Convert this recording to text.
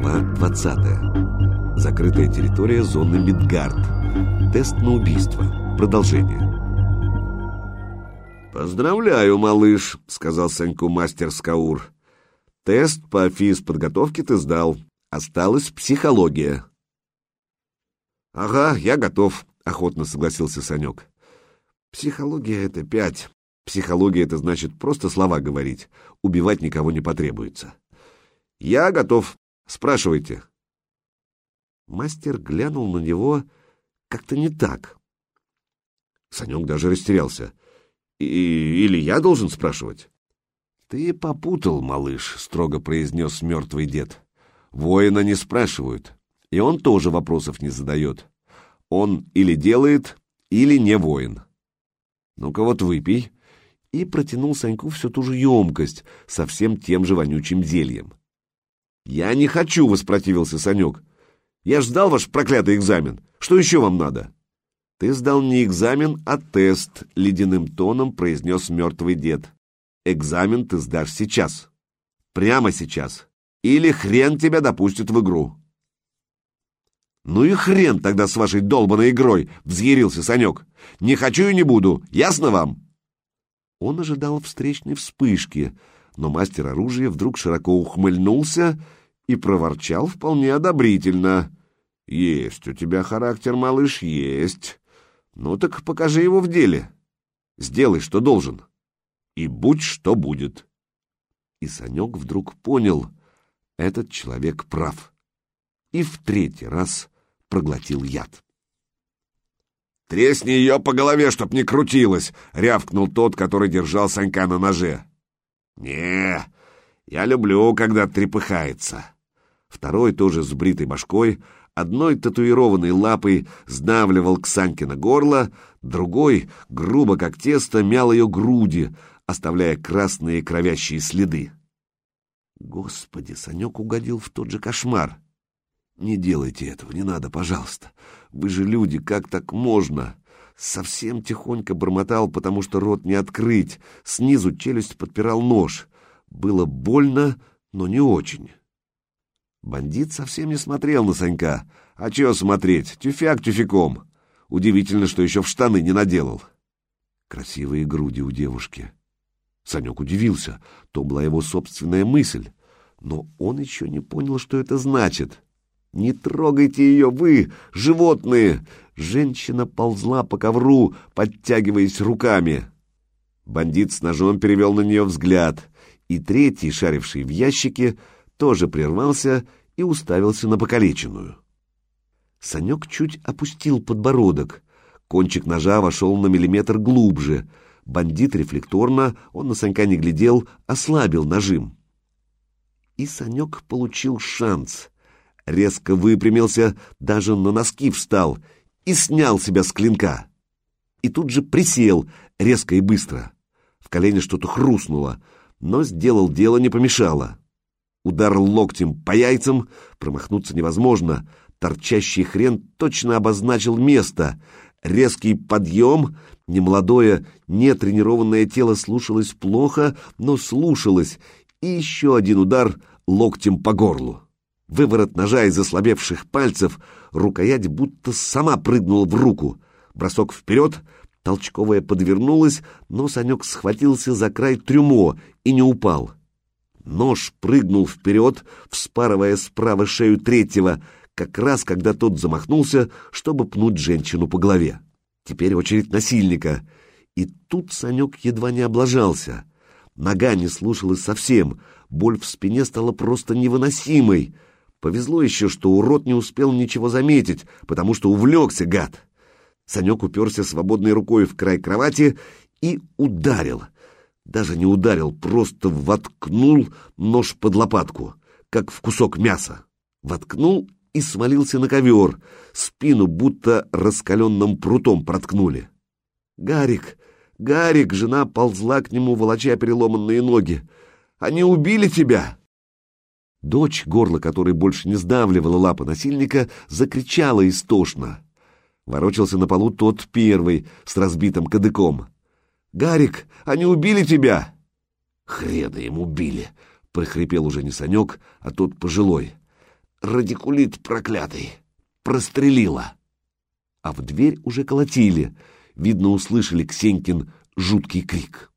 Глава 20. Закрытая территория зоны Мидгард. Тест на убийство. Продолжение. «Поздравляю, малыш», — сказал Саньку мастер Скаур. «Тест по физподготовке ты сдал. Осталась психология». «Ага, я готов», — охотно согласился Санек. «Психология — это пять. Психология — это значит просто слова говорить. Убивать никого не потребуется». «Я готов. Спрашивайте». Мастер глянул на него как-то не так. Санек даже растерялся. И, «Или я должен спрашивать?» «Ты попутал, малыш», — строго произнес мертвый дед. «Воина не спрашивают, и он тоже вопросов не задает. Он или делает, или не воин. Ну-ка вот выпей». И протянул Саньку всю ту же емкость со всем тем же вонючим зельем. «Я не хочу!» — воспротивился Санек. «Я ж сдал ваш проклятый экзамен. Что еще вам надо?» «Ты сдал не экзамен, а тест», — ледяным тоном произнес мертвый дед. «Экзамен ты сдашь сейчас. Прямо сейчас. Или хрен тебя допустит в игру». «Ну и хрен тогда с вашей долбанной игрой!» — взъярился Санек. «Не хочу и не буду. Ясно вам?» Он ожидал встречной вспышки, но мастер оружия вдруг широко ухмыльнулся и проворчал вполне одобрительно. «Есть у тебя характер, малыш, есть. Ну так покажи его в деле. Сделай, что должен. И будь, что будет». И Санек вдруг понял, этот человек прав. И в третий раз проглотил яд. «Тресни ее по голове, чтоб не крутилась!» — рявкнул тот, который держал Санька на ноже. «Не, я люблю, когда трепыхается». Второй, тоже с бритой башкой, одной татуированной лапой сдавливал к Саньке на горло, другой, грубо как тесто, мял ее груди, оставляя красные кровящие следы. Господи, Санек угодил в тот же кошмар. Не делайте этого, не надо, пожалуйста. Вы же люди, как так можно? Совсем тихонько бормотал, потому что рот не открыть. Снизу челюсть подпирал нож. Было больно, но не очень. Бандит совсем не смотрел на Санька. А чего смотреть? Тюфяк тюфяком. Удивительно, что еще в штаны не наделал. Красивые груди у девушки. Санек удивился. То была его собственная мысль. Но он еще не понял, что это значит. «Не трогайте ее, вы, животные!» Женщина ползла по ковру, подтягиваясь руками. Бандит с ножом перевел на нее взгляд, и третий, шаривший в ящике, тоже прервался и уставился на покалеченную. Санек чуть опустил подбородок. Кончик ножа вошел на миллиметр глубже. Бандит рефлекторно, он на Санька не глядел, ослабил нажим. И Санек получил шанс. Резко выпрямился, даже на носки встал и снял себя с клинка. И тут же присел, резко и быстро. В колене что-то хрустнуло, но сделал дело не помешало. Удар локтем по яйцам, промахнуться невозможно. Торчащий хрен точно обозначил место. Резкий подъем, немолодое, нетренированное тело слушалось плохо, но слушалось. И еще один удар локтем по горлу. Выворот ножа из ослабевших пальцев, рукоять будто сама прыгнула в руку. Бросок вперед, толчковая подвернулась, но Санек схватился за край трюмо и не упал. Нож прыгнул вперед, вспарывая справа шею третьего, как раз когда тот замахнулся, чтобы пнуть женщину по голове. Теперь очередь насильника. И тут Санек едва не облажался. Нога не слушалась совсем, боль в спине стала просто невыносимой. Повезло еще, что урод не успел ничего заметить, потому что увлекся, гад. Санек уперся свободной рукой в край кровати и ударил — даже не ударил, просто воткнул нож под лопатку, как в кусок мяса. Воткнул и свалился на ковер, спину будто раскаленным прутом проткнули. «Гарик! Гарик!» — жена ползла к нему, волоча переломанные ноги. «Они убили тебя!» Дочь, горло которой больше не сдавливала лапа насильника, закричала истошно. Ворочался на полу тот первый, с разбитым кадыком. «Гарик, они убили тебя!» «Хрена им убили!» — прохрипел уже не Санек, а тот пожилой. «Радикулит проклятый! Прострелила!» А в дверь уже колотили. Видно, услышали Ксенькин жуткий крик.